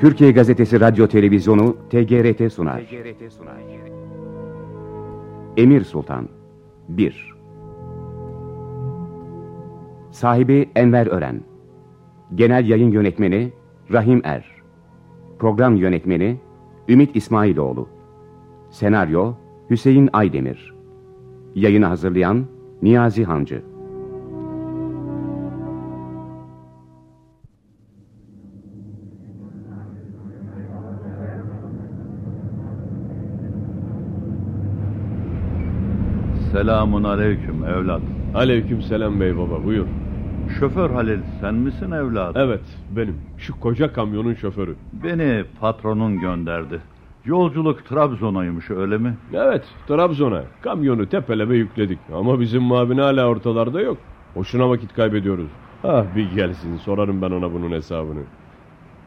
Türkiye Gazetesi Radyo Televizyonu TGRT sunar. Emir Sultan 1 Sahibi Enver Ören Genel Yayın Yönetmeni Rahim Er Program Yönetmeni Ümit İsmailoğlu Senaryo Hüseyin Aydemir Yayını hazırlayan Niyazi Hancı Selamun aleyküm evlat. Aleyküm selam bey baba buyur. Şoför Halil sen misin evlat? Evet benim şu koca kamyonun şoförü. Beni patronun gönderdi. Yolculuk Trabzon'aymış öyle mi? Evet Trabzon'a kamyonu tepeleme yükledik ama bizim mavin hala ortalarda yok. Boşuna vakit kaybediyoruz. Ah bir gelsin sorarım ben ona bunun hesabını.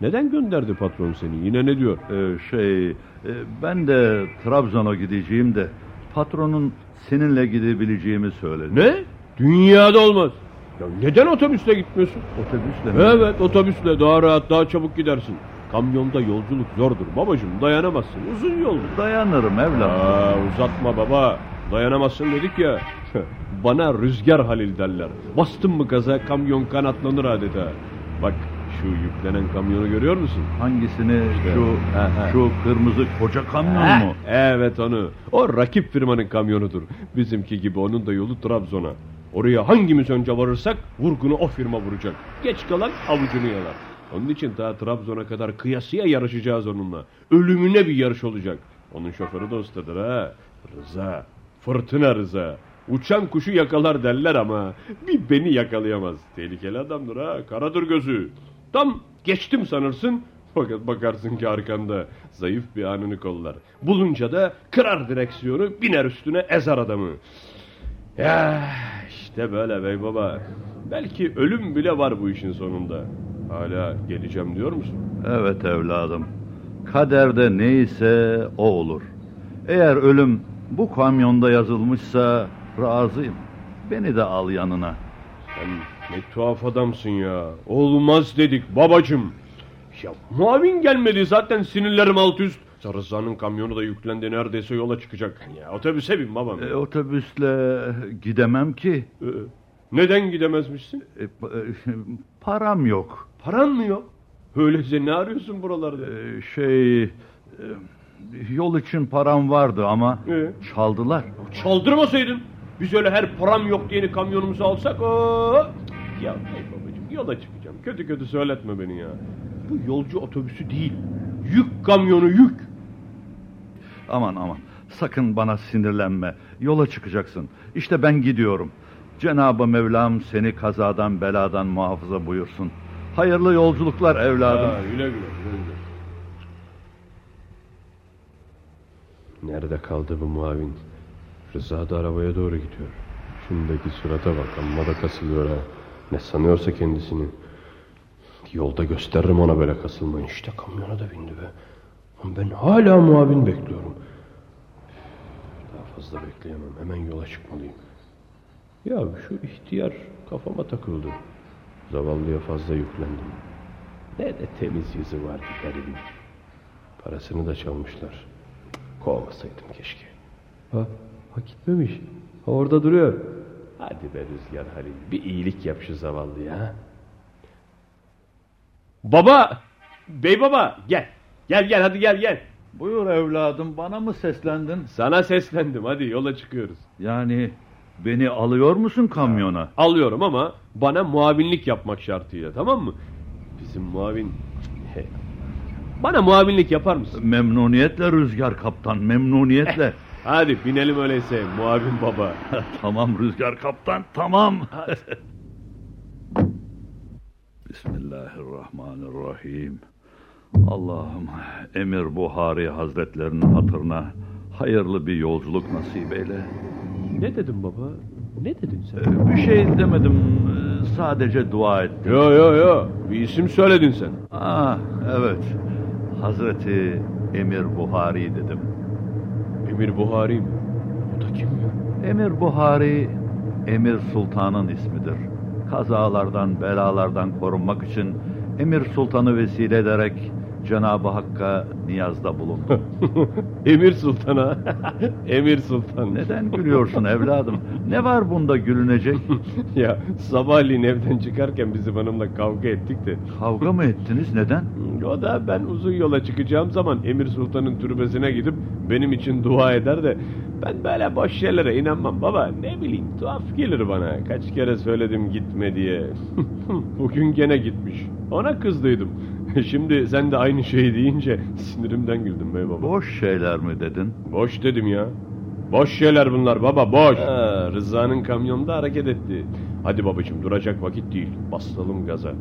Neden gönderdi patron seni yine ne diyor? Ee, şey e, ben de Trabzon'a gideceğim de patronun seninle gidebileceğimi söyledi. Ne? Dünyada olmaz. Ya neden otobüsle gitmiyorsun? Otobüsle mi? Evet otobüsle daha rahat daha çabuk gidersin. Kamyonda yolculuk zordur babacığım dayanamazsın uzun yoldur. Dayanırım evlat. Aa, uzatma baba. Dayanamazsın dedik ya. Bana rüzgar Halil derler. Bastın mı gaza kamyon kanatlanır adeta. Bak şu yüklenen kamyonu görüyor musun? Hangisini? Şu Ha, ha. şu kırmızı koca kamyon Heh, mu? Evet onu. O rakip firmanın kamyonudur. Bizimki gibi onun da yolu Trabzon'a. Oraya hangimiz önce varırsak vurgunu o firma vuracak. Geç kalan avucunu yalar. Onun için daha Trabzon'a kadar kıyasıya yarışacağız onunla. Ölümüne bir yarış olacak. Onun şoförü de ustadır ha. Rıza. Fırtına Rıza. Uçan kuşu yakalar derler ama bir beni yakalayamaz. Tehlikeli adamdır ha. Karadır gözü. Tam geçtim sanırsın. Fakat bakarsın ki arkanda zayıf bir anını kollar. Bulunca da kırar direksiyonu biner üstüne ezer adamı. Ya işte böyle bey baba. Belki ölüm bile var bu işin sonunda. Hala geleceğim diyor musun? Evet evladım. Kaderde neyse o olur. Eğer ölüm bu kamyonda yazılmışsa razıyım. Beni de al yanına. Sen ne tuhaf adamsın ya. Olmaz dedik babacım. Ya muavin gelmedi zaten sinirlerim alt üst. Rıza'nın kamyonu da yüklendi neredeyse yola çıkacak. Ya otobüse bin babam. E, otobüsle gidemem ki. Ee, neden gidemezmişsin? E, e, param yok. Paran mı yok? Öyleyse ne arıyorsun buralarda? E, şey e, yol için param vardı ama Ee? çaldılar. Çaldırmasaydın. Biz öyle her param yok diyeni kamyonumuzu alsak. Oo! Ya hey babacığım yola çıkacağım. Kötü kötü söyletme beni ya. Bu yolcu otobüsü değil. Yük kamyonu yük. Aman aman sakın bana sinirlenme. Yola çıkacaksın. İşte ben gidiyorum. Cenab-ı Mevlam seni kazadan beladan muhafaza buyursun. Hayırlı yolculuklar evladım. Ha, güle güle, güle güle. Nerede kaldı bu muavin? Rıza da arabaya doğru gidiyor. Şundaki surata bak amma da kasılıyor ha. Ne sanıyorsa kendisini. Yolda gösteririm ona böyle kasılmayı. İşte kamyona da bindi be. Ben hala muavin bekliyorum. Daha fazla bekleyemem. Hemen yola çıkmalıyım. Ya şu ihtiyar kafama takıldı. Zavallıya fazla yüklendim. Ne de temiz yüzü vardı garibin. Parasını da çalmışlar. Kovmasaydım keşke. Ha, ha gitmemiş. Ha, orada duruyor. Hadi be Rüzgar Halil. Bir iyilik yap şu zavallıya. Baba! Bey baba gel. Gel gel hadi gel gel. Buyur evladım bana mı seslendin? Sana seslendim hadi yola çıkıyoruz. Yani beni alıyor musun kamyona? Alıyorum ama bana muavinlik yapmak şartıyla tamam mı? Bizim muavin... Bana muavinlik yapar mısın? Memnuniyetle Rüzgar Kaptan memnuniyetle. Hadi binelim öyleyse muavin baba. tamam Rüzgar Kaptan tamam. Bismillahirrahmanirrahim. Allah'ım Emir Buhari Hazretlerinin hatırına hayırlı bir yolculuk nasip eyle. Ne dedim baba? Ne dedin sen? Ee, Bir şey demedim ee, sadece dua ettim. Yo yo yo bir isim söyledin sen. Ah evet Hazreti Emir Buhari dedim. Emir Buhari mi? O da kim ya? Emir Buhari Emir Sultan'ın ismidir. Kazalardan, belalardan korunmak için Emir Sultan'ı vesile ederek Cenab-ı Hakk'a niyazda bulundum. Emir Sultan'a. Emir Sultan. Neden gülüyorsun evladım? Ne var bunda gülünecek? ya sabahleyin evden çıkarken bizim hanımla kavga ettik de. Kavga mı ettiniz? Neden? O da ben uzun yola çıkacağım zaman Emir Sultan'ın türbesine gidip benim için dua eder de ben böyle boş şeylere inanmam baba. Ne bileyim tuhaf gelir bana. Kaç kere söyledim gitme diye. Bugün gene gitmiş. Ona kızdıydım. Şimdi sen de aynı şeyi deyince sinirimden güldüm bey baba. Boş şeyler mi dedin? Boş dedim ya. Boş şeyler bunlar baba boş. Ha, Rıza'nın kamyonda hareket etti. Hadi babacığım duracak vakit değil. Basalım gaza.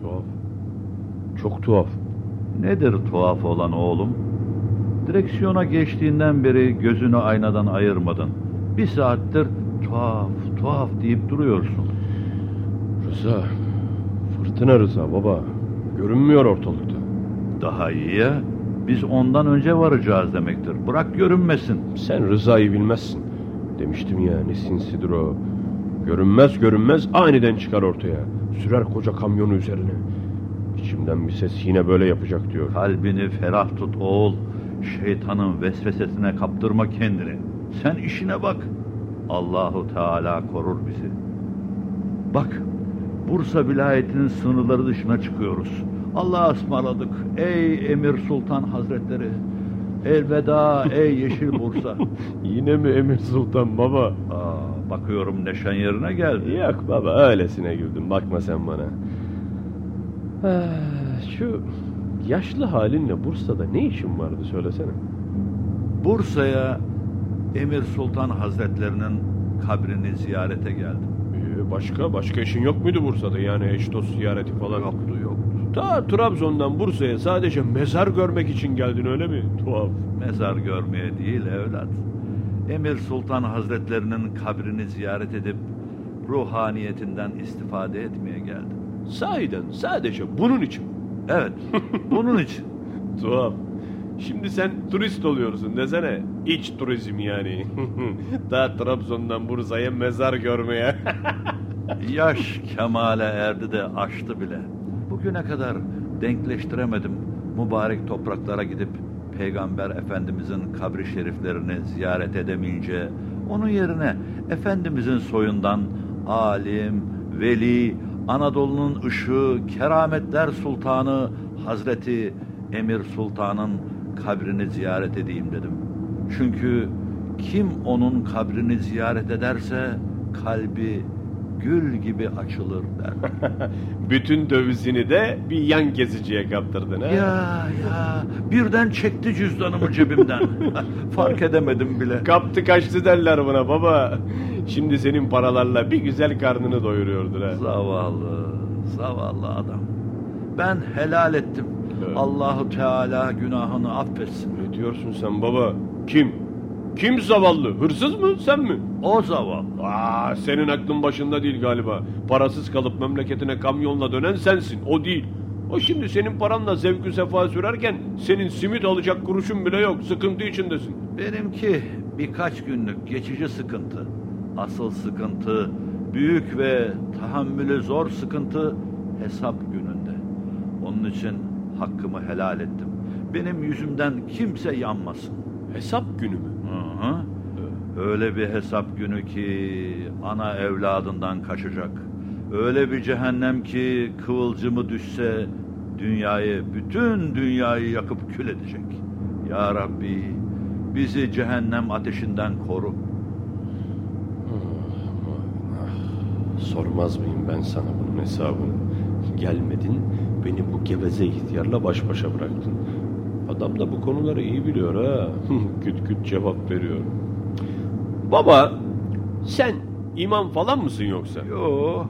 Tuhaf. Çok tuhaf. Nedir tuhaf olan oğlum? Direksiyona geçtiğinden beri gözünü aynadan ayırmadın. Bir saattir tuhaf, tuhaf deyip duruyorsun. Rıza. Fırtına Rıza baba. Görünmüyor ortalıkta. Daha iyi ya. Biz ondan önce varacağız demektir. Bırak görünmesin. Sen Rıza'yı bilmezsin. Demiştim ya ne sinsidir o. Görünmez görünmez aniden çıkar ortaya. Sürer koca kamyonu üzerine. İçimden bir ses yine böyle yapacak diyor. Kalbini ferah tut oğul. Şeytanın vesvesesine kaptırma kendini. Sen işine bak. Allahu Teala korur bizi. Bak, Bursa vilayetinin sınırları dışına çıkıyoruz. Allah'a ısmarladık ey Emir Sultan Hazretleri. Elveda ey Yeşil Bursa. Yine mi Emir Sultan baba? Aa, bakıyorum neşen yerine geldi. Yok baba öylesine güldüm bakma sen bana. Ah, Şu yaşlı halinle Bursa'da ne işin vardı söylesene. Bursa'ya Emir Sultan Hazretlerinin kabrini ziyarete geldim. Ee, başka başka işin yok muydu Bursa'da yani eş dost ziyareti falan? Yoktu yoktu. Ta Trabzon'dan Bursa'ya sadece mezar görmek için geldin öyle mi? Tuhaf. Mezar görmeye değil evlat. Emir Sultan Hazretlerinin kabrini ziyaret edip ruhaniyetinden istifade etmeye geldim. Sahiden sadece bunun için. Evet, bunun için. Tuhaf. Şimdi sen turist oluyorsun desene. İç turizm yani. Daha Trabzon'dan Bursa'ya mezar görmeye. Yaş kemale erdi de aştı bile. Bugüne kadar denkleştiremedim mübarek topraklara gidip Peygamber Efendimizin kabri şeriflerini ziyaret edemeyince onun yerine Efendimizin soyundan alim, veli, Anadolu'nun ışığı, kerametler sultanı Hazreti Emir Sultan'ın kabrini ziyaret edeyim dedim. Çünkü kim onun kabrini ziyaret ederse kalbi gül gibi açılır derler. Bütün dövizini de bir yan geziciye kaptırdın ha? ya ya birden çekti cüzdanımı cebimden. Fark edemedim bile. Kaptı kaçtı derler buna baba. Şimdi senin paralarla bir güzel karnını doyuruyordur ha. Zavallı, zavallı adam. Ben helal ettim. Evet. Allahu Teala günahını affetsin. Ne diyorsun sen baba? Kim? Kim zavallı? Hırsız mı sen mi? O zavallı. Aa, senin aklın başında değil galiba. Parasız kalıp memleketine kamyonla dönen sensin. O değil. O şimdi senin paranla zevkü sefa sürerken senin simit alacak kuruşun bile yok. Sıkıntı içindesin. Benimki birkaç günlük geçici sıkıntı. Asıl sıkıntı, büyük ve tahammülü zor sıkıntı hesap gününde. Onun için hakkımı helal ettim. Benim yüzümden kimse yanmasın. Hesap günü mü? Hı hı. Öyle bir hesap günü ki ana evladından kaçacak. Öyle bir cehennem ki kıvılcımı düşse dünyayı, bütün dünyayı yakıp kül edecek. Ya Rabbi bizi cehennem ateşinden koru. Sormaz mıyım ben sana bunun hesabını? Gelmedin, beni bu geveze ihtiyarla baş başa bıraktın. Adam da bu konuları iyi biliyor ha. küt küt cevap veriyor. Baba, sen imam falan mısın yoksa? Yo,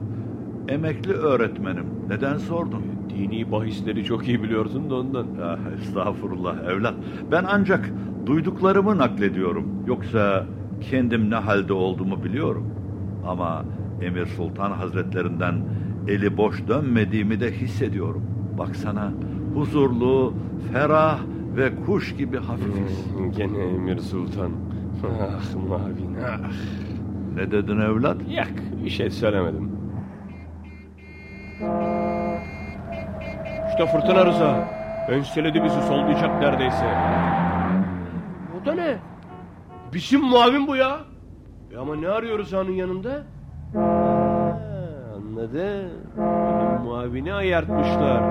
emekli öğretmenim. Neden sordun? dini bahisleri çok iyi biliyorsun da ondan. Ya, estağfurullah evlat. Ben ancak duyduklarımı naklediyorum. Yoksa kendim ne halde olduğumu biliyorum. Ama Emir Sultan Hazretlerinden eli boş dönmediğimi de hissediyorum. Baksana huzurlu, ferah ve kuş gibi hafifiz. Hmm, Gene Emir Sultan. Ah Mavin ah. Ne dedin evlat? Yak bir şey söylemedim. İşte fırtına Rıza. Önseledi bizi sollayacak neredeyse. O da ne? Bizim muavin bu ya. E ama ne arıyor Rıza'nın yanında? Ha, anladım. Benim muavini ayartmışlar.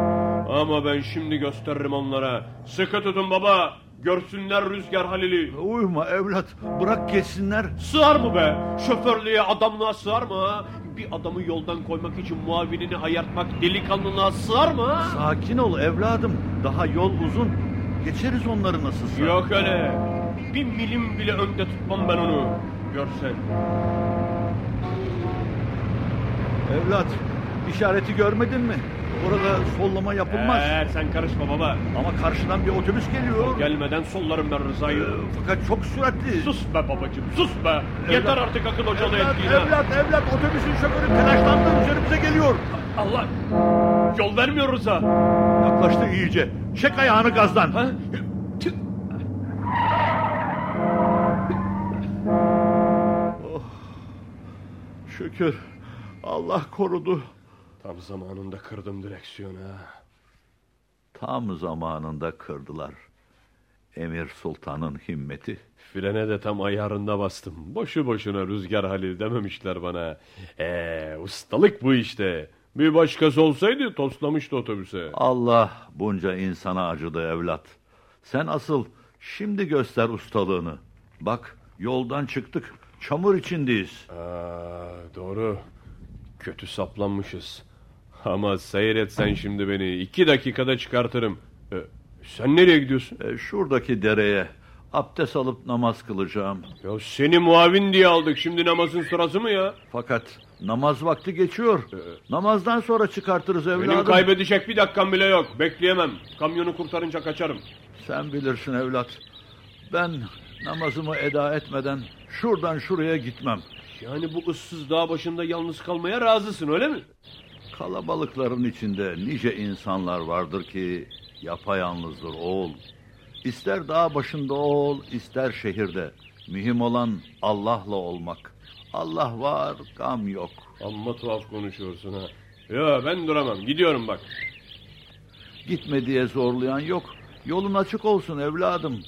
Ama ben şimdi gösteririm onlara. Sıkı tutun baba. Görsünler Rüzgar Halil'i. Uyuma evlat. Bırak geçsinler. Sığar mı be? Şoförlüğe, adamlığa sığar mı ha? Bir adamı yoldan koymak için muavinini ayartmak delikanlılığa sığar mı ha? Sakin ol evladım. Daha yol uzun. Geçeriz onları nasılsa. Yok öyle. Bir milim bile önde tutmam ben onu. Görsen. Evlat, işareti görmedin mi? Orada sollama yapılmaz. Ee, sen karışma baba. Ama karşıdan bir otobüs geliyor. Gelmeden sollarım ben Ee, Rıza'yı. fakat çok süratli. Sus be babacığım sus be. Yeter artık akıl hocalı Evlat, evlat, evlat, otobüsün şoförü telaşlandı üzerimize geliyor. Allah. Yol vermiyor Rıza. Yaklaştı iyice. Çek ayağını gazdan. Ha? Tüh. Şükür. Allah korudu. Tam zamanında kırdım direksiyonu ha. Tam zamanında kırdılar. Emir Sultan'ın himmeti. Frene de tam ayarında bastım. Boşu boşuna Rüzgar Halil dememişler bana. Eee ustalık bu işte. Bir başkası olsaydı toslamıştı otobüse. Allah bunca insana acıdı evlat. Sen asıl şimdi göster ustalığını. Bak yoldan çıktık. Çamur içindeyiz. Aa, doğru. Kötü saplanmışız. Ama seyret sen şimdi beni. iki dakikada çıkartırım. Ee, sen nereye gidiyorsun? E, şuradaki dereye abdest alıp namaz kılacağım. Ya seni muavin diye aldık. Şimdi namazın sırası mı ya? Fakat namaz vakti geçiyor. Namazdan sonra çıkartırız evladım. Benim kaybedecek bir dakikam bile yok. Bekleyemem. Kamyonu kurtarınca kaçarım. Sen bilirsin evlat. Ben namazımı eda etmeden şuradan şuraya gitmem. Yani bu ıssız dağ başında yalnız kalmaya razısın öyle mi? Kalabalıkların içinde nice insanlar vardır ki yapayalnızdır oğul. İster dağ başında ol, ister şehirde. Mühim olan Allah'la olmak. Allah var, gam yok. Amma tuhaf konuşuyorsun ha. Ya ben duramam. Gidiyorum bak. Gitme diye zorlayan yok. Yolun açık olsun evladım.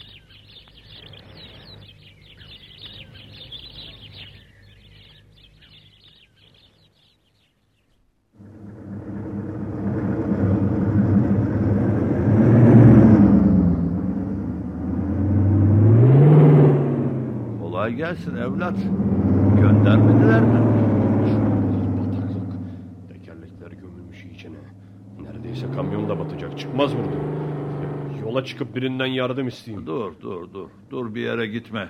Gelsin evlat. Göndermediler mi? Bataklık. Tekerlekler gömülmüş içine. Neredeyse kamyon da batacak. Çıkmaz buradan. Yola çıkıp birinden yardım isteyeyim. Dur dur dur. Dur bir yere gitme.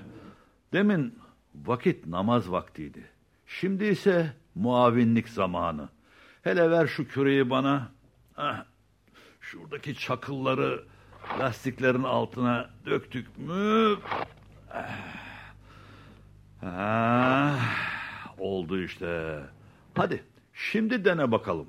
Demin vakit namaz vaktiydi. Şimdi ise muavinlik zamanı. Hele ver şu küreği bana. Ah, şuradaki çakılları lastiklerin altına döktük mü? Ah, oldu işte. Hadi şimdi dene bakalım.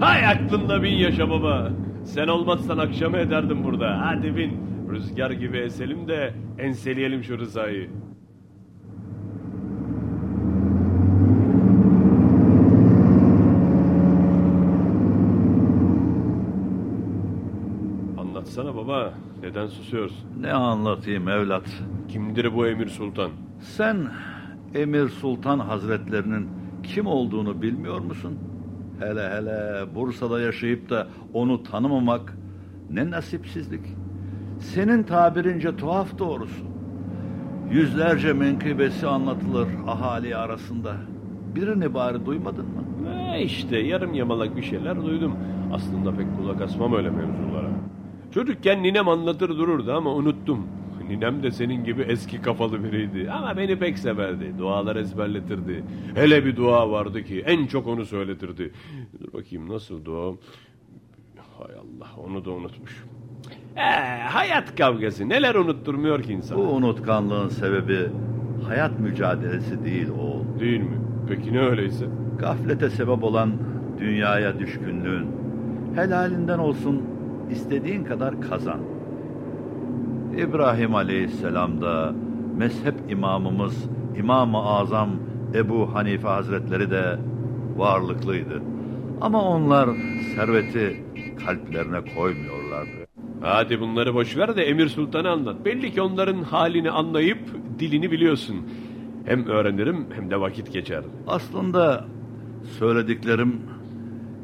Hay aklında bin yaşa baba. Sen olmazsan akşamı ederdim burada. Hadi bin. Rüzgar gibi eselim de enseleyelim şu Rıza'yı. Anlatsana baba. Neden susuyorsun? Ne anlatayım evlat? Kimdir bu Emir Sultan? Sen Emir Sultan Hazretlerinin kim olduğunu bilmiyor musun? Hele hele Bursa'da yaşayıp da onu tanımamak ne nasipsizlik. Senin tabirince tuhaf doğrusu. Yüzlerce menkıbesi anlatılır ahali arasında. Birini bari duymadın mı? E işte yarım yamalak bir şeyler duydum. Aslında pek kulak asmam öyle mevzulara. Çocukken ninem anlatır dururdu ama unuttum. Ninem de senin gibi eski kafalı biriydi ama beni pek severdi. Dualar ezberletirdi. Hele bir dua vardı ki en çok onu söyletirdi. Dur bakayım nasıl dua? Hay Allah onu da unutmuş. Ee, hayat kavgası neler unutturmuyor ki insan? Bu unutkanlığın sebebi hayat mücadelesi değil oğul. Değil mi? Peki ne öyleyse? Gaflete sebep olan dünyaya düşkünlüğün. Helalinden olsun istediğin kadar kazan. İbrahim Aleyhisselam da mezhep imamımız İmam-ı Azam Ebu Hanife Hazretleri de varlıklıydı. Ama onlar serveti kalplerine koymuyorlardı. Hadi bunları boş ver de Emir Sultan'ı anlat. Belli ki onların halini anlayıp dilini biliyorsun. Hem öğrenirim hem de vakit geçer. Aslında söylediklerim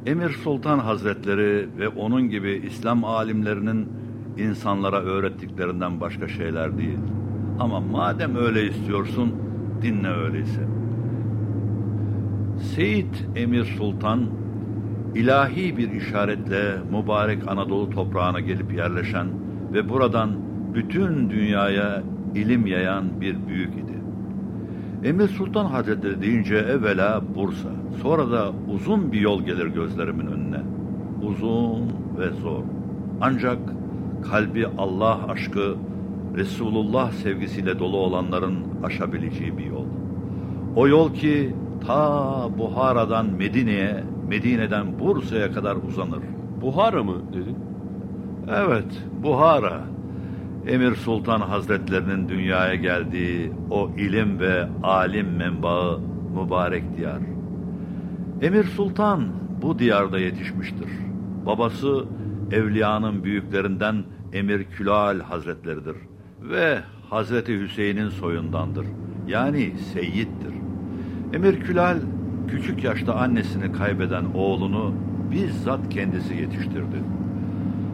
Emir Sultan Hazretleri ve onun gibi İslam alimlerinin insanlara öğrettiklerinden başka şeyler değil. Ama madem öyle istiyorsun dinle öyleyse. Seyit Emir Sultan ilahi bir işaretle mübarek Anadolu toprağına gelip yerleşen ve buradan bütün dünyaya ilim yayan bir büyük idi. Emir Sultan Hazretleri deyince evvela Bursa, sonra da uzun bir yol gelir gözlerimin önüne. Uzun ve zor. Ancak kalbi Allah aşkı, Resulullah sevgisiyle dolu olanların aşabileceği bir yol. O yol ki ta Buhara'dan Medine'ye, Medine'den Bursa'ya kadar uzanır. Buhara mı dedin? Evet, Buhara. Emir Sultan Hazretlerinin dünyaya geldiği o ilim ve alim menbaı mübarek diyar. Emir Sultan bu diyarda yetişmiştir. Babası evliyanın büyüklerinden Emir Külal Hazretleridir ve Hazreti Hüseyin'in soyundandır. Yani seyyittir. Emir Külal küçük yaşta annesini kaybeden oğlunu bizzat kendisi yetiştirdi.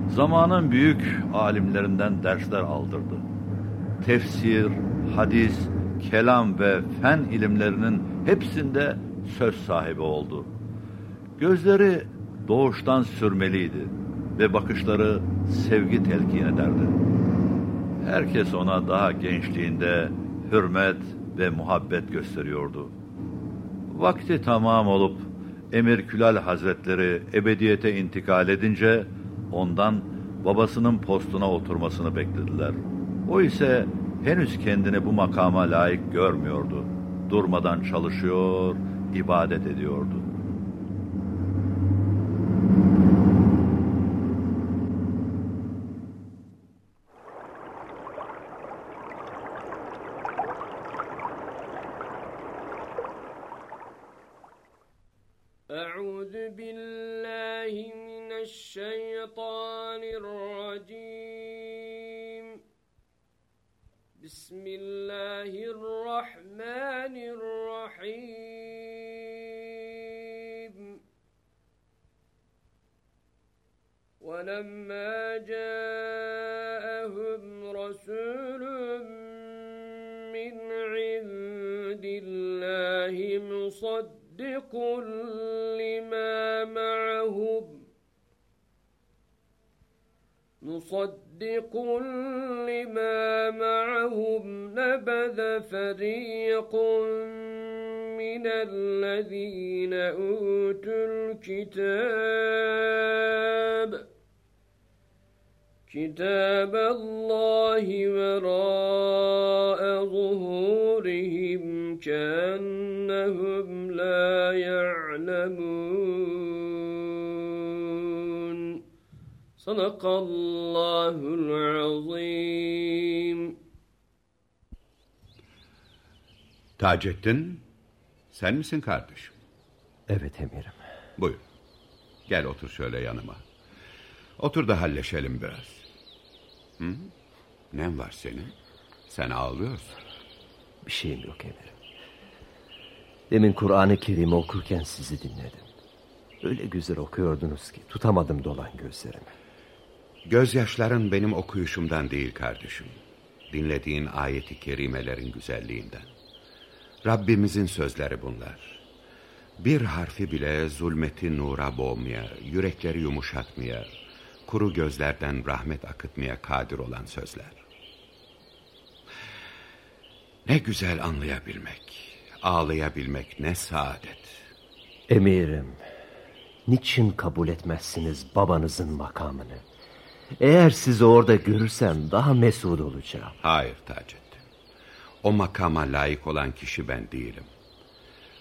Zamanın büyük alimlerinden dersler aldırdı. Tefsir, hadis, kelam ve fen ilimlerinin hepsinde söz sahibi oldu. Gözleri doğuştan sürmeliydi ve bakışları sevgi telkin ederdi. Herkes ona daha gençliğinde hürmet ve muhabbet gösteriyordu. Vakti tamam olup Emir Külal Hazretleri ebediyete intikal edince ondan babasının postuna oturmasını beklediler. O ise henüz kendini bu makama layık görmüyordu. Durmadan çalışıyor, ibadet ediyordu. ولما جاءهم رسول من عند الله مصدق لما معهم مصدق لما معهم نبذ فريق من الذين أوتوا الكتاب Taceddin, sen misin kardeşim? Evet emirim. Buyur. Gel otur şöyle yanıma. Otur da halleşelim biraz. Hı? Ne var senin? Sen ağlıyorsun. Bir şeyim yok emirim. Demin Kur'an-ı Kerim'i okurken sizi dinledim. Öyle güzel okuyordunuz ki tutamadım dolan gözlerimi. Gözyaşların benim okuyuşumdan değil kardeşim. Dinlediğin ayeti kerimelerin güzelliğinden. Rabbimizin sözleri bunlar. Bir harfi bile zulmeti nura boğmaya, yürekleri yumuşatmaya, kuru gözlerden rahmet akıtmaya kadir olan sözler. Ne güzel anlayabilmek, ağlayabilmek ne saadet. Emirim, niçin kabul etmezsiniz babanızın makamını? Eğer sizi orada görürsem daha mesut olacağım. Hayır Taceddin. O makama layık olan kişi ben değilim.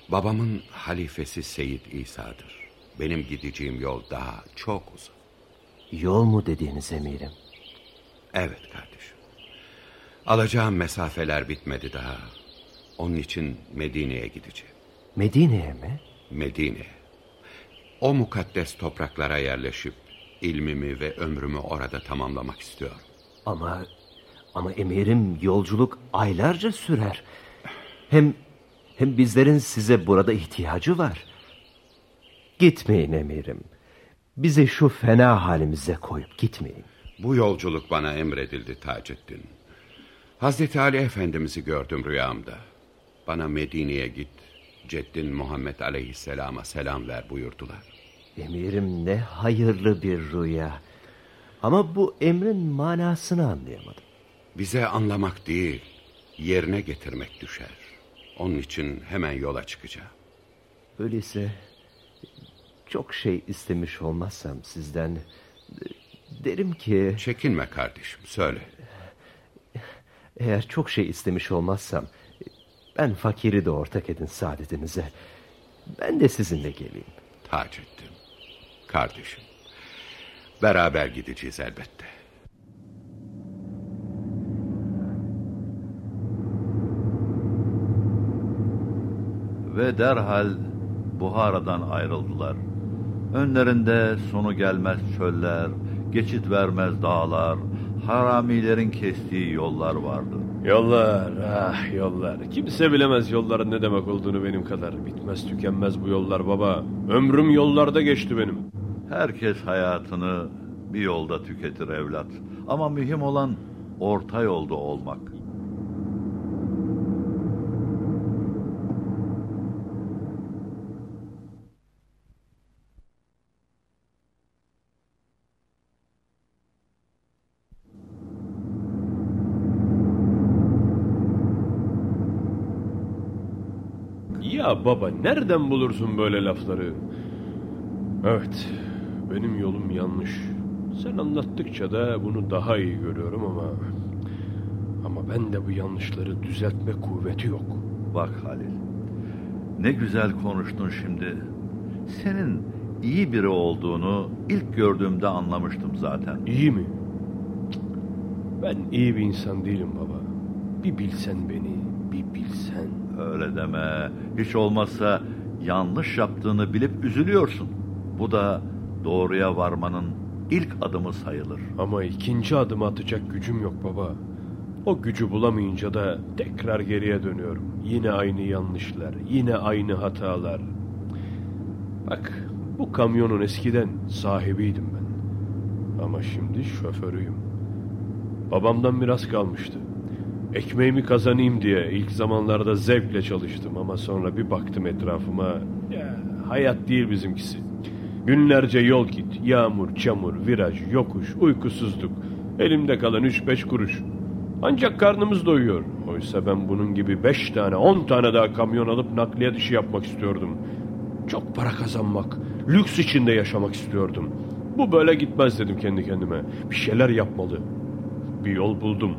Babamın halifesi Seyit İsa'dır. Benim gideceğim yol daha çok uzun. Yol mu dediğiniz emirim? Evet kardeşim. Alacağım mesafeler bitmedi daha. Onun için Medine'ye gideceğim. Medine'ye mi? Medine. O mukaddes topraklara yerleşip ilmimi ve ömrümü orada tamamlamak istiyorum. Ama ama emirim yolculuk aylarca sürer. Hem hem bizlerin size burada ihtiyacı var. Gitmeyin emirim. Bizi şu fena halimize koyup gitmeyin. Bu yolculuk bana emredildi Taceddin. Hazreti Ali Efendimiz'i gördüm rüyamda. Bana Medine'ye git, Ceddin Muhammed Aleyhisselam'a selam ver buyurdular. Emirim ne hayırlı bir rüya. Ama bu emrin manasını anlayamadım. Bize anlamak değil, yerine getirmek düşer. Onun için hemen yola çıkacağım. Öyleyse çok şey istemiş olmazsam sizden derim ki... Çekinme kardeşim, söyle. Eğer çok şey istemiş olmazsam ben fakiri de ortak edin saadetinize. Ben de sizinle geleyim. Taceddin, kardeşim. Beraber gideceğiz elbette. Ve derhal Buhara'dan ayrıldılar. Önlerinde sonu gelmez çöller, geçit vermez dağlar, haramilerin kestiği yollar vardı. Yollar, ah yollar. Kimse bilemez yolların ne demek olduğunu benim kadar. Bitmez tükenmez bu yollar baba. Ömrüm yollarda geçti benim. Herkes hayatını bir yolda tüketir evlat. Ama mühim olan orta yolda olmak. Ya baba nereden bulursun böyle lafları? Evet, benim yolum yanlış. Sen anlattıkça da bunu daha iyi görüyorum ama... Ama ben de bu yanlışları düzeltme kuvveti yok. Bak Halil, ne güzel konuştun şimdi. Senin iyi biri olduğunu ilk gördüğümde anlamıştım zaten. İyi mi? Ben iyi bir insan değilim baba. Bir bilsen beni, bir bilsen. Öyle deme. Hiç olmazsa yanlış yaptığını bilip üzülüyorsun. Bu da doğruya varmanın ilk adımı sayılır. Ama ikinci adımı atacak gücüm yok baba. O gücü bulamayınca da tekrar geriye dönüyorum. Yine aynı yanlışlar, yine aynı hatalar. Bak, bu kamyonun eskiden sahibiydim ben. Ama şimdi şoförüyüm. Babamdan miras kalmıştı. Ekmeğimi kazanayım diye ilk zamanlarda zevkle çalıştım ama sonra bir baktım etrafıma. Ya, hayat değil bizimkisi. Günlerce yol git, yağmur, çamur, viraj, yokuş, uykusuzluk. Elimde kalan üç beş kuruş. Ancak karnımız doyuyor. Oysa ben bunun gibi beş tane, on tane daha kamyon alıp nakliye dışı yapmak istiyordum. Çok para kazanmak, lüks içinde yaşamak istiyordum. Bu böyle gitmez dedim kendi kendime. Bir şeyler yapmalı. Bir yol buldum.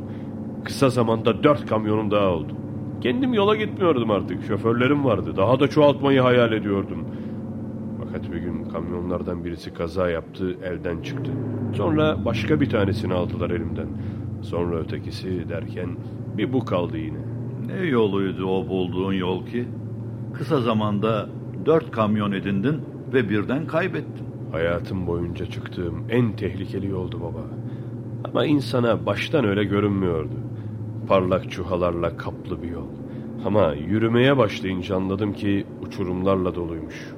Kısa zamanda dört kamyonum daha oldu. Kendim yola gitmiyordum artık. Şoförlerim vardı. Daha da çoğaltmayı hayal ediyordum. Fakat bir gün kamyonlardan birisi kaza yaptı, elden çıktı. Sonra başka bir tanesini aldılar elimden. Sonra ötekisi derken bir bu kaldı yine. Ne yoluydu o bulduğun yol ki? Kısa zamanda dört kamyon edindin ve birden kaybettin. Hayatım boyunca çıktığım en tehlikeli yoldu baba. Ama insana baştan öyle görünmüyordu. Parlak çuhalarla kaplı bir yol. Ama yürümeye başlayınca anladım ki uçurumlarla doluymuş.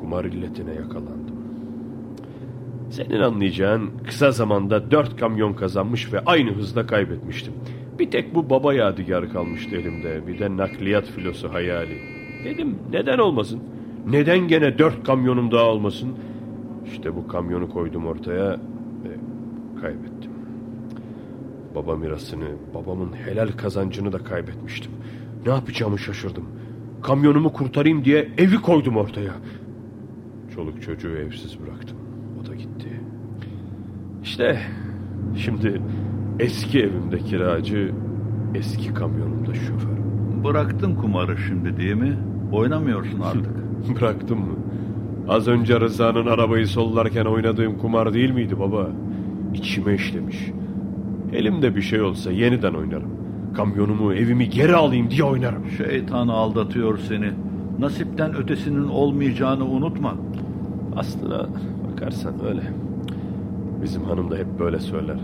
Kumar illetine yakalandım. Senin anlayacağın kısa zamanda dört kamyon kazanmış ve aynı hızla kaybetmiştim. Bir tek bu baba yadigarı kalmıştı elimde. Bir de nakliyat filosu hayali. Dedim neden olmasın? Neden gene dört kamyonum daha olmasın? İşte bu kamyonu koydum ortaya ve kaybettim. Baba mirasını, babamın helal kazancını da kaybetmiştim. Ne yapacağımı şaşırdım. Kamyonumu kurtarayım diye evi koydum ortaya. Çoluk çocuğu evsiz bıraktım. O da gitti. İşte şimdi eski evimde kiracı, eski kamyonumda şoför. Bıraktın kumarı şimdi değil mi? Oynamıyorsun artık. Bıraktım mı? Az önce Rıza'nın arabayı sollarken oynadığım kumar değil miydi baba? İçime işlemiş. Elimde bir şey olsa yeniden oynarım. Kamyonumu, evimi geri alayım diye oynarım. Şeytan aldatıyor seni. Nasipten ötesinin olmayacağını unutma. Aslına bakarsan öyle. Bizim hanım da hep böyle söyler.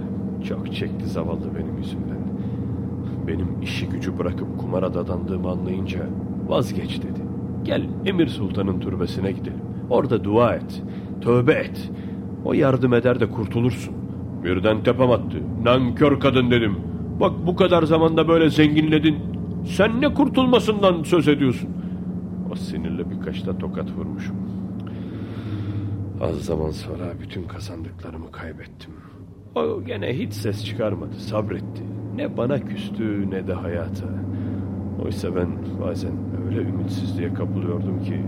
Çok çekti zavallı benim yüzümden. Benim işi gücü bırakıp kumara dadandığımı anlayınca vazgeç dedi. Gel Emir Sultan'ın türbesine gidelim. Orada dua et, tövbe et. O yardım eder de kurtulursun. Birden tepem attı. Nankör kadın dedim. Bak bu kadar zamanda böyle zenginledin. Sen ne kurtulmasından söz ediyorsun? O sinirle birkaç da tokat vurmuşum. Az zaman sonra bütün kazandıklarımı kaybettim. O gene hiç ses çıkarmadı, sabretti. Ne bana küstü ne de hayata. Oysa ben bazen öyle ümitsizliğe kapılıyordum ki...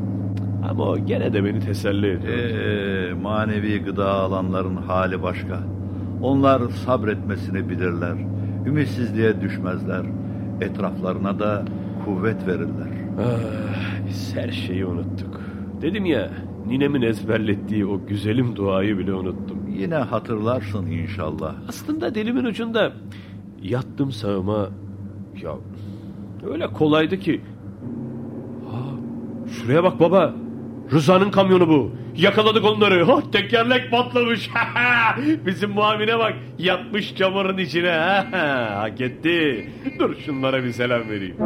Ama o gene de beni teselli ediyordu. Ee, manevi gıda alanların hali başka. Onlar sabretmesini bilirler. Ümitsizliğe düşmezler. Etraflarına da kuvvet verirler. Ah, biz her şeyi unuttuk. Dedim ya, ninemin ezberlettiği o güzelim duayı bile unuttum. Yine hatırlarsın inşallah. Aslında dilimin ucunda yattım sağıma. Ya öyle kolaydı ki. Ha, şuraya bak baba. Rıza'nın kamyonu bu. Yakaladık onları. Ha, tekerlek patlamış. Bizim muavine bak. Yatmış çamurun içine. Ha, hak etti. Dur şunlara bir selam vereyim.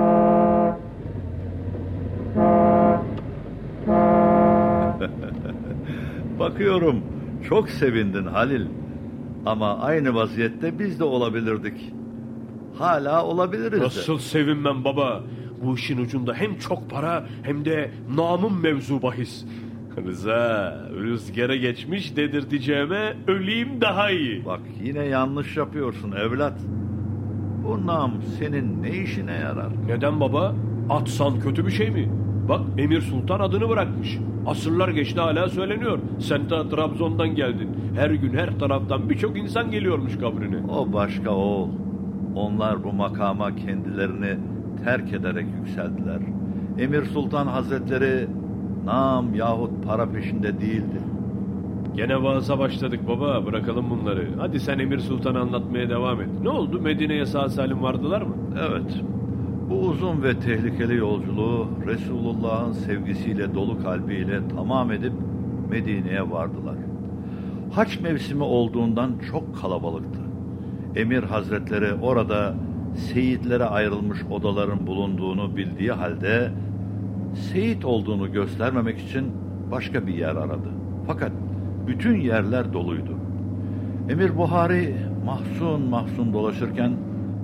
Bakıyorum çok sevindin Halil. Ama aynı vaziyette biz de olabilirdik. Hala olabiliriz de. Nasıl sevinmem baba. Bu işin ucunda hem çok para hem de namım mevzu bahis. Rıza rüzgara geçmiş dedirteceğime öleyim daha iyi. Bak yine yanlış yapıyorsun evlat. Bu nam senin ne işine yarar? Neden baba? Atsan kötü bir şey mi? Bak Emir Sultan adını bırakmış. Asırlar geçti hala söyleniyor. Sen ta Trabzon'dan geldin. Her gün her taraftan birçok insan geliyormuş kabrine. O başka oğul. Onlar bu makama kendilerini terk ederek yükseldiler. Emir Sultan Hazretleri nam yahut para peşinde değildi. Gene vaaza başladık baba bırakalım bunları. Hadi sen Emir Sultan'ı anlatmaya devam et. Ne oldu Medine'ye sağ salim vardılar mı? Evet. Bu uzun ve tehlikeli yolculuğu Resulullah'ın sevgisiyle dolu kalbiyle tamam edip Medine'ye vardılar. Haç mevsimi olduğundan çok kalabalıktı. Emir Hazretleri orada seyitlere ayrılmış odaların bulunduğunu bildiği halde seyit olduğunu göstermemek için başka bir yer aradı. Fakat bütün yerler doluydu. Emir Buhari mahzun mahzun dolaşırken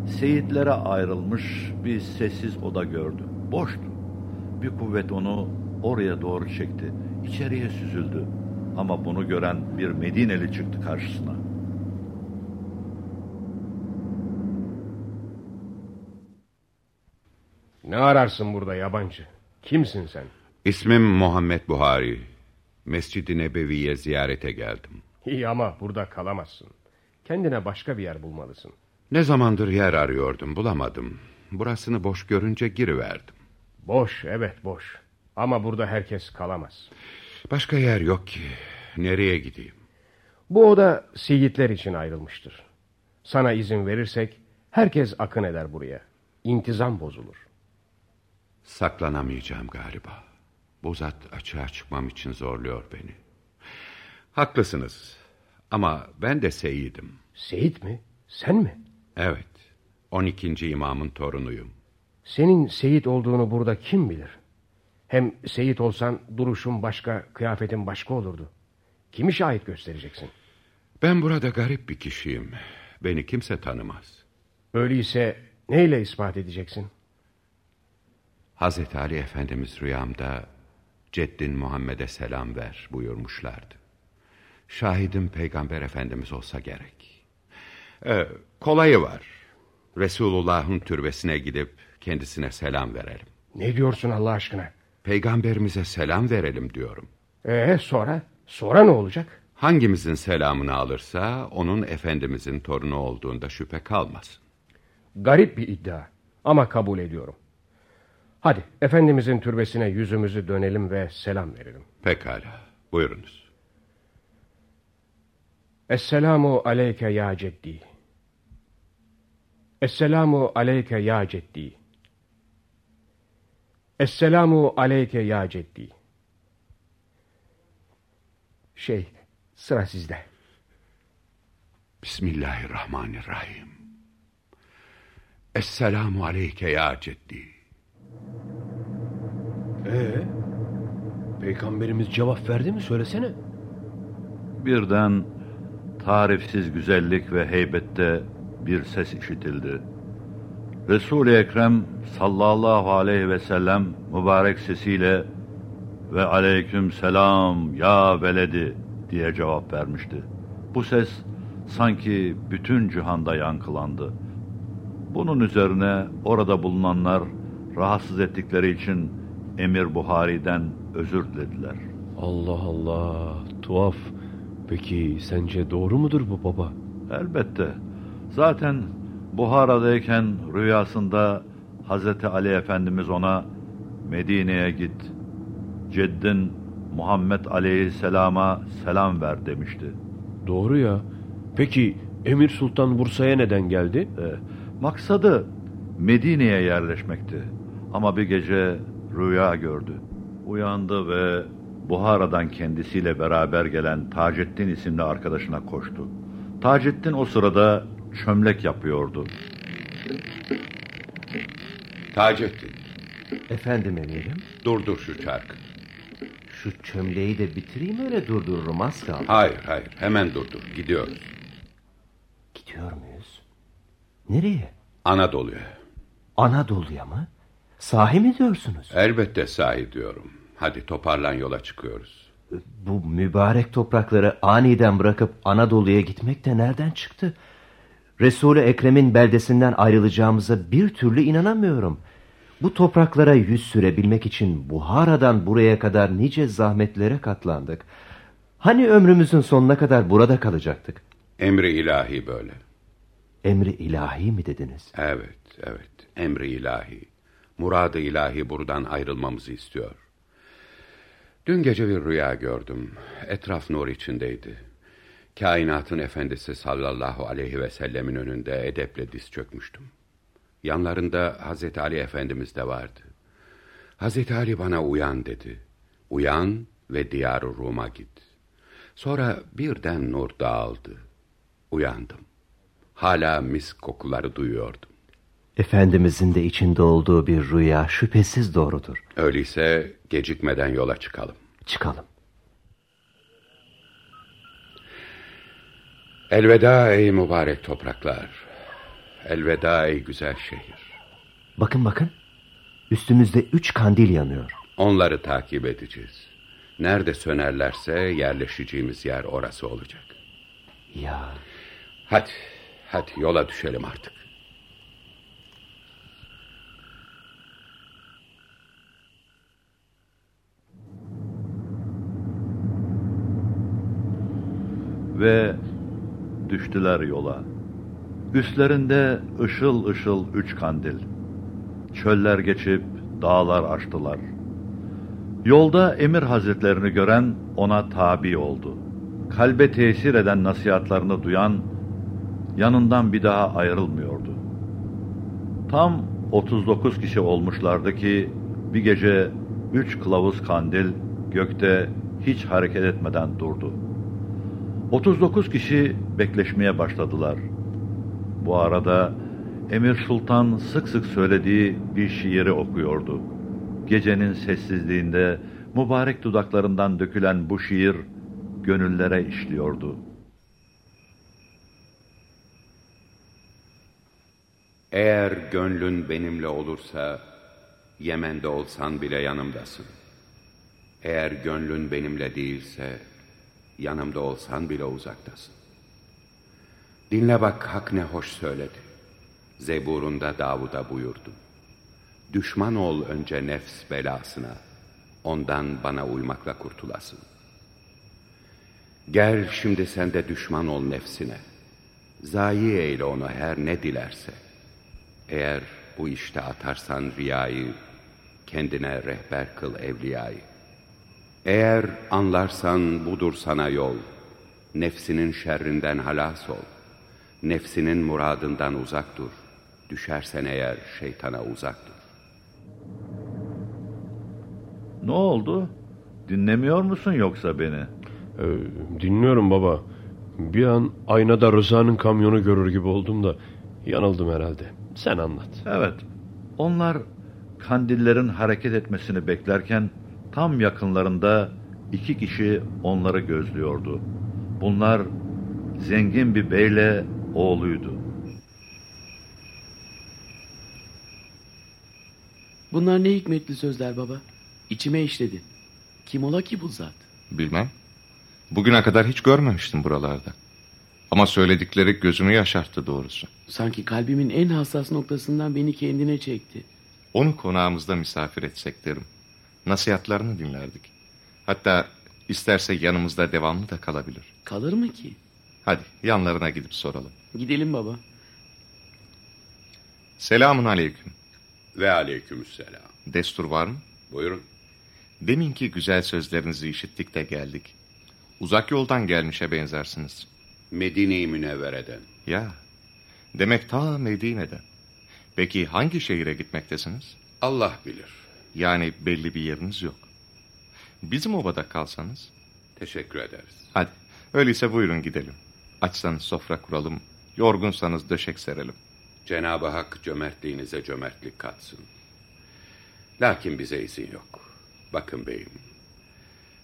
seyitlere ayrılmış bir sessiz oda gördü. Boştu. Bir kuvvet onu oraya doğru çekti. İçeriye süzüldü. Ama bunu gören bir Medineli çıktı karşısına. Ne ararsın burada yabancı? Kimsin sen? İsmim Muhammed Buhari. Mescid-i Nebevi'ye ziyarete geldim. İyi ama burada kalamazsın. Kendine başka bir yer bulmalısın. Ne zamandır yer arıyordum bulamadım. Burasını boş görünce giriverdim. Boş evet boş. Ama burada herkes kalamaz. Başka yer yok ki. Nereye gideyim? Bu oda seyitler için ayrılmıştır. Sana izin verirsek herkes akın eder buraya. İntizam bozulur. Saklanamayacağım galiba. Bu zat açığa çıkmam için zorluyor beni. Haklısınız. Ama ben de seyidim. Seyit mi? Sen mi? Evet. 12. imamın torunuyum. Senin Seyit olduğunu burada kim bilir? Hem Seyit olsan duruşun başka, kıyafetin başka olurdu. Kimi şahit göstereceksin? Ben burada garip bir kişiyim. Beni kimse tanımaz. Öyleyse neyle ispat edeceksin? Hazreti Ali Efendimiz rüyamda Ceddin Muhammed'e selam ver buyurmuşlardı. Şahidim Peygamber Efendimiz olsa gerek. Ee, kolayı var. Resulullah'ın türbesine gidip kendisine selam verelim. Ne diyorsun Allah aşkına? Peygamberimize selam verelim diyorum. Ee sonra? Sonra ne olacak? Hangimizin selamını alırsa onun Efendimizin torunu olduğunda şüphe kalmasın. Garip bir iddia ama kabul ediyorum. Hadi Efendimizin türbesine yüzümüzü dönelim ve selam verelim. Pekala buyurunuz. Esselamu aleyke ya ceddi. Esselamu aleyke ya ceddi. Esselamu aleyke ya ceddi. Şey, sıra sizde. Bismillahirrahmanirrahim. Esselamu aleyke ya ceddi. Ee, peygamberimiz cevap verdi mi söylesene. Birden tarifsiz güzellik ve heybette bir ses işitildi. Resul-i Ekrem sallallahu aleyhi ve sellem mübarek sesiyle ve aleyküm selam ya veledi diye cevap vermişti. Bu ses sanki bütün cihanda yankılandı. Bunun üzerine orada bulunanlar rahatsız ettikleri için Emir Buhari'den özür dilediler. Allah Allah tuhaf. Peki sence doğru mudur bu baba? Elbette. Zaten Buhara'dayken rüyasında Hazreti Ali Efendimiz ona Medine'ye git. Ceddin Muhammed Aleyhisselam'a selam ver demişti. Doğru ya. Peki Emir Sultan Bursa'ya neden geldi? E, maksadı Medine'ye yerleşmekti. Ama bir gece rüya gördü. Uyandı ve Buhara'dan kendisiyle beraber gelen Taceddin isimli arkadaşına koştu. Taceddin o sırada çömlek yapıyordu. Taceddin Efendim emirim. durdur şu çarkı. Şu çömleği de bitireyim öyle durdururum az kaldı. Hayır hayır hemen durdur gidiyoruz. Gidiyor muyuz? Nereye? Anadolu'ya. Anadolu'ya mı? Sahi mi diyorsunuz? Elbette sahi diyorum. Hadi toparlan yola çıkıyoruz. Bu mübarek toprakları aniden bırakıp Anadolu'ya gitmek de nereden çıktı? Resul-i Ekrem'in beldesinden ayrılacağımıza bir türlü inanamıyorum. Bu topraklara yüz sürebilmek için Buhara'dan buraya kadar nice zahmetlere katlandık. Hani ömrümüzün sonuna kadar burada kalacaktık? Emri ilahi böyle. Emri ilahi mi dediniz? Evet evet emri ilahi. Muradı ilahi buradan ayrılmamızı istiyor. Dün gece bir rüya gördüm. Etraf nur içindeydi. Kainatın efendisi sallallahu aleyhi ve sellemin önünde edeple diz çökmüştüm. Yanlarında Hazreti Ali Efendimiz de vardı. Hazreti Ali bana uyan dedi. Uyan ve diyar Rum'a git. Sonra birden nur dağıldı. Uyandım. Hala mis kokuları duyuyordum. Efendimizin de içinde olduğu bir rüya şüphesiz doğrudur. Öyleyse gecikmeden yola çıkalım. Çıkalım. Elveda ey mübarek topraklar. Elveda ey güzel şehir. Bakın bakın. Üstümüzde üç kandil yanıyor. Onları takip edeceğiz. Nerede sönerlerse yerleşeceğimiz yer orası olacak. Ya Hadi, hadi yola düşelim artık. Ve düştüler yola. Üstlerinde ışıl ışıl üç kandil. Çöller geçip dağlar aştılar. Yolda emir hazretlerini gören ona tabi oldu. Kalbe tesir eden nasihatlarını duyan yanından bir daha ayrılmıyordu. Tam 39 kişi olmuşlardı ki bir gece üç kılavuz kandil gökte hiç hareket etmeden durdu. 39 kişi bekleşmeye başladılar. Bu arada Emir Sultan sık sık söylediği bir şiiri okuyordu. Gecenin sessizliğinde mübarek dudaklarından dökülen bu şiir gönüllere işliyordu. Eğer gönlün benimle olursa Yemen'de olsan bile yanımdasın. Eğer gönlün benimle değilse, yanımda olsan bile uzaktasın. Dinle bak hak ne hoş söyledi. Zeburunda Davud'a buyurdu. Düşman ol önce nefs belasına, ondan bana uymakla kurtulasın. Gel şimdi sen de düşman ol nefsine. Zayi eyle onu her ne dilerse. Eğer bu işte atarsan riyayı, kendine rehber kıl evliyayı. Eğer anlarsan budur sana yol, nefsinin şerrinden halas ol. Nefsinin muradından uzak dur. Düşersen eğer şeytana uzak dur. Ne oldu? Dinlemiyor musun yoksa beni? Ee, dinliyorum baba. Bir an aynada Rıza'nın kamyonu görür gibi oldum da yanıldım herhalde. Sen anlat. Evet. Onlar kandillerin hareket etmesini beklerken tam yakınlarında iki kişi onları gözlüyordu. Bunlar zengin bir beyle oğluydu. Bunlar ne hikmetli sözler baba. İçime işledi. Kim ola ki bu zat? Bilmem. Bugüne kadar hiç görmemiştim buralarda. Ama söyledikleri gözümü yaşarttı doğrusu. Sanki kalbimin en hassas noktasından beni kendine çekti. Onu konağımızda misafir etsek derim. Nasihatlarını dinlerdik. Hatta isterse yanımızda devamlı da kalabilir. Kalır mı ki? Hadi yanlarına gidip soralım. Gidelim baba. Selamun aleyküm. Ve aleykümselam. Destur var mı? Buyurun. Deminki güzel sözlerinizi işittik de geldik. Uzak yoldan gelmişe benzersiniz. Medine-i Münevvere'den. Ya, demek ta Medine'den. Peki hangi şehire gitmektesiniz? Allah bilir. Yani belli bir yeriniz yok. Bizim obada kalsanız. Teşekkür ederiz. Hadi, öyleyse buyurun gidelim. Açsanız sofra kuralım, yorgunsanız döşek serelim. Cenab-ı Hak cömertliğinize cömertlik katsın. Lakin bize izin yok. Bakın beyim,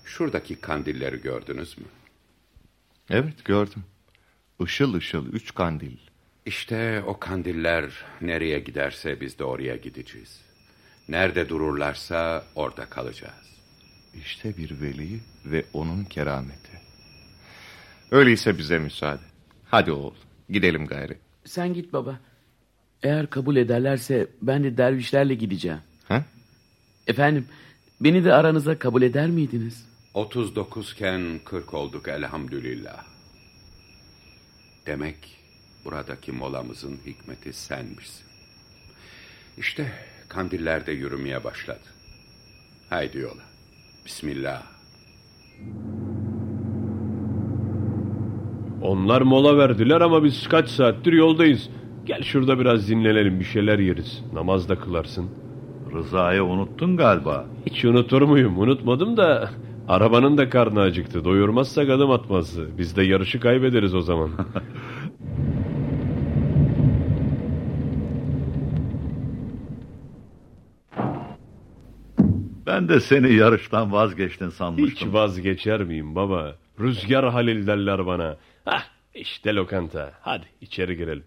şuradaki kandilleri gördünüz mü? Evet gördüm. Işıl ışıl üç kandil. İşte o kandiller nereye giderse biz de oraya gideceğiz. Nerede dururlarsa orada kalacağız. İşte bir veli ve onun kerameti. Öyleyse bize müsaade. Hadi oğul gidelim gayri. Sen git baba. Eğer kabul ederlerse ben de dervişlerle gideceğim. Ha? Efendim beni de aranıza kabul eder miydiniz? 39 iken 40 olduk elhamdülillah. Demek buradaki molamızın hikmeti senmişsin. İşte kandiller de yürümeye başladı. Haydi yola. Bismillah. Onlar mola verdiler ama biz kaç saattir yoldayız. Gel şurada biraz dinlenelim bir şeyler yeriz. Namaz da kılarsın. Rıza'yı unuttun galiba. Hiç unutur muyum? Unutmadım da arabanın da karnı acıktı. Doyurmazsak adım atmaz. Biz de yarışı kaybederiz o zaman. Ben de seni yarıştan vazgeçtin sanmıştım. Hiç vazgeçer miyim baba? Rüzgar Halil derler bana. Hah işte lokanta. Hadi içeri girelim.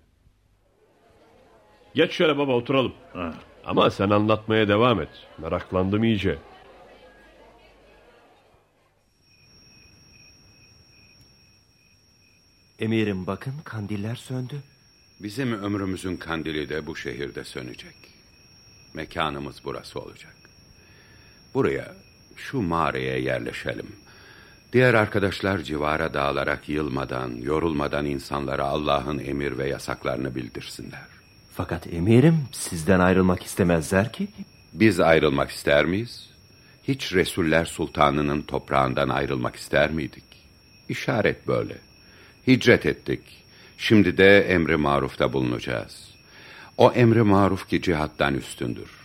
Geç şöyle baba oturalım. Ha. Ama sen anlatmaya devam et. Meraklandım iyice. Emirim bakın kandiller söndü. Bizim ömrümüzün kandili de bu şehirde sönecek. Mekanımız burası olacak. Buraya, şu mağaraya yerleşelim. Diğer arkadaşlar civara dağılarak yılmadan, yorulmadan insanlara Allah'ın emir ve yasaklarını bildirsinler. Fakat emirim sizden ayrılmak istemezler ki. Biz ayrılmak ister miyiz? Hiç Resuller Sultanı'nın toprağından ayrılmak ister miydik? İşaret böyle. Hicret ettik. Şimdi de emri marufta bulunacağız. O emri maruf ki cihattan üstündür.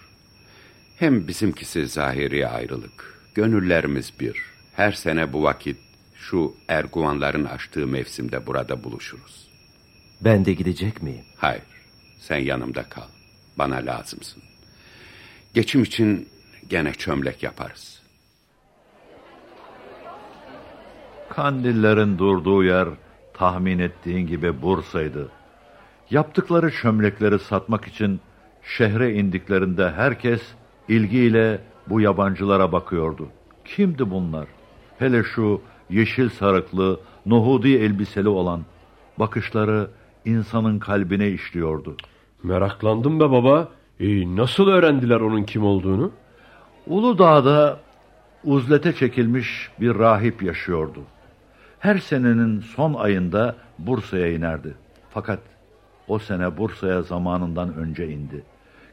Hem bizimkisi zahiri ayrılık. Gönüllerimiz bir. Her sene bu vakit şu erguvanların açtığı mevsimde burada buluşuruz. Ben de gidecek miyim? Hayır, sen yanımda kal. Bana lazımsın. Geçim için gene çömlek yaparız. Kandillerin durduğu yer tahmin ettiğin gibi Bursa'ydı. Yaptıkları çömlekleri satmak için şehre indiklerinde herkes ilgiyle bu yabancılara bakıyordu. Kimdi bunlar? Hele şu yeşil sarıklı, nohudi elbiseli olan bakışları insanın kalbine işliyordu. Meraklandım be baba. E, nasıl öğrendiler onun kim olduğunu? Uludağ'da uzlete çekilmiş bir rahip yaşıyordu. Her senenin son ayında Bursa'ya inerdi. Fakat o sene Bursa'ya zamanından önce indi.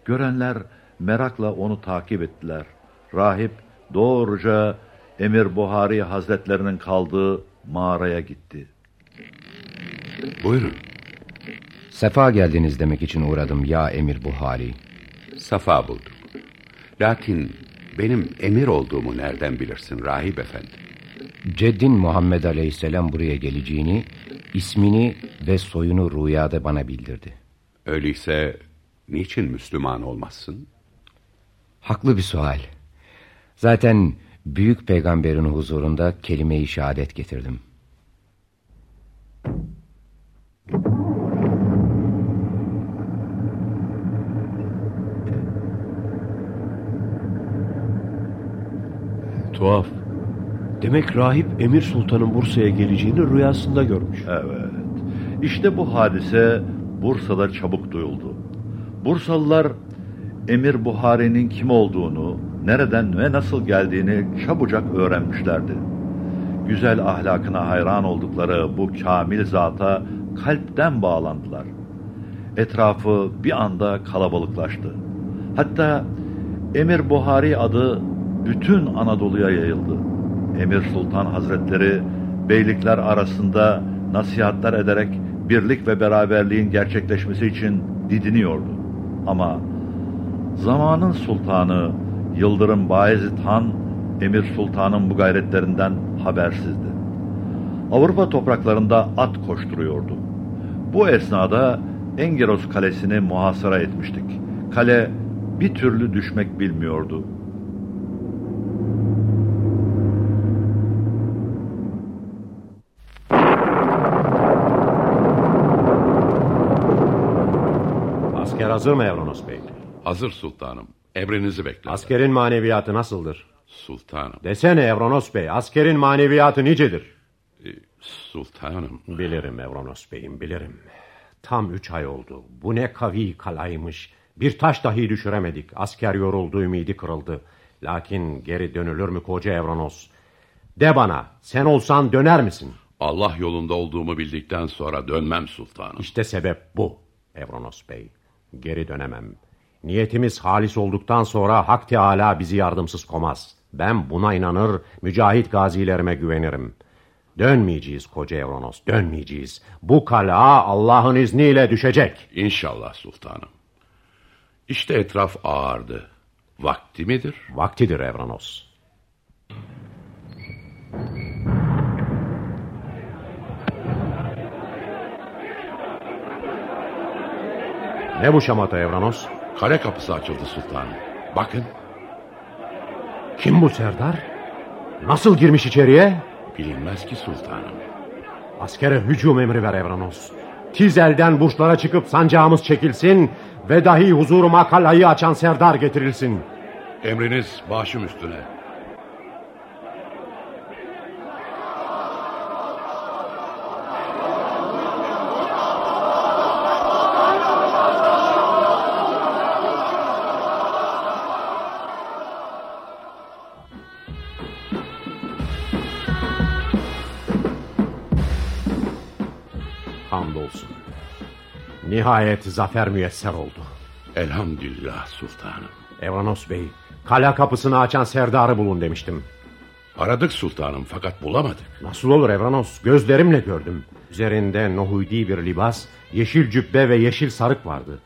Görenler merakla onu takip ettiler. Rahip doğruca Emir Buhari Hazretlerinin kaldığı mağaraya gitti. Buyurun. Sefa geldiniz demek için uğradım ya Emir Buhari. Safa bulduk. Lakin benim emir olduğumu nereden bilirsin rahip efendi? Ceddin Muhammed Aleyhisselam buraya geleceğini, ismini ve soyunu rüyada bana bildirdi. Öyleyse niçin Müslüman olmazsın? Haklı bir sual. Zaten büyük peygamberin huzurunda kelime-i şehadet getirdim. Tuhaf. Demek rahip Emir Sultan'ın Bursa'ya geleceğini rüyasında görmüş. Evet. İşte bu hadise Bursa'da çabuk duyuldu. Bursalılar Emir Buhari'nin kim olduğunu, nereden ve nasıl geldiğini çabucak öğrenmişlerdi. Güzel ahlakına hayran oldukları bu kamil zata kalpten bağlandılar. Etrafı bir anda kalabalıklaştı. Hatta Emir Buhari adı bütün Anadolu'ya yayıldı. Emir Sultan Hazretleri beylikler arasında nasihatler ederek birlik ve beraberliğin gerçekleşmesi için didiniyordu. Ama zamanın sultanı Yıldırım Bayezid Han Emir Sultan'ın bu gayretlerinden habersizdi. Avrupa topraklarında at koşturuyordu. Bu esnada Engeros kalesini muhasara etmiştik. Kale bir türlü düşmek bilmiyordu. Asker hazır mı Evronos Bey? Hazır sultanım. Emrinizi beklerim. Askerin maneviyatı nasıldır? Sultanım. Desene Evronos Bey, askerin maneviyatı nicedir? Ee, sultanım. Bilirim Evronos Bey'im, bilirim. Tam üç ay oldu. Bu ne kavi kalaymış. Bir taş dahi düşüremedik. Asker yoruldu, ümidi kırıldı. Lakin geri dönülür mü koca Evronos? De bana, sen olsan döner misin? Allah yolunda olduğumu bildikten sonra dönmem sultanım. İşte sebep bu Evronos Bey. Geri dönemem. Niyetimiz halis olduktan sonra Hak Teala bizi yardımsız komaz. Ben buna inanır, mücahit gazilerime güvenirim. Dönmeyeceğiz koca Evronos, dönmeyeceğiz. Bu kala Allah'ın izniyle düşecek. İnşallah sultanım. İşte etraf ağardı. Vakti midir? Vaktidir Evronos. Ne bu şamata Evranos? Kale kapısı açıldı sultanım. Bakın. Kim bu Serdar? Nasıl girmiş içeriye? Bilinmez ki sultanım. Askere hücum emri ver Evranos. Tiz elden burçlara çıkıp sancağımız çekilsin ve dahi huzuruma kalayı açan Serdar getirilsin. Emriniz başım üstüne. Nihayet zafer müyesser oldu. Elhamdülillah sultanım. Evranos Bey, kale kapısını açan Serdar'ı bulun demiştim. Aradık sultanım fakat bulamadık. Nasıl olur Evranos? Gözlerimle gördüm. Üzerinde nohudi bir libas, yeşil cübbe ve yeşil sarık vardı.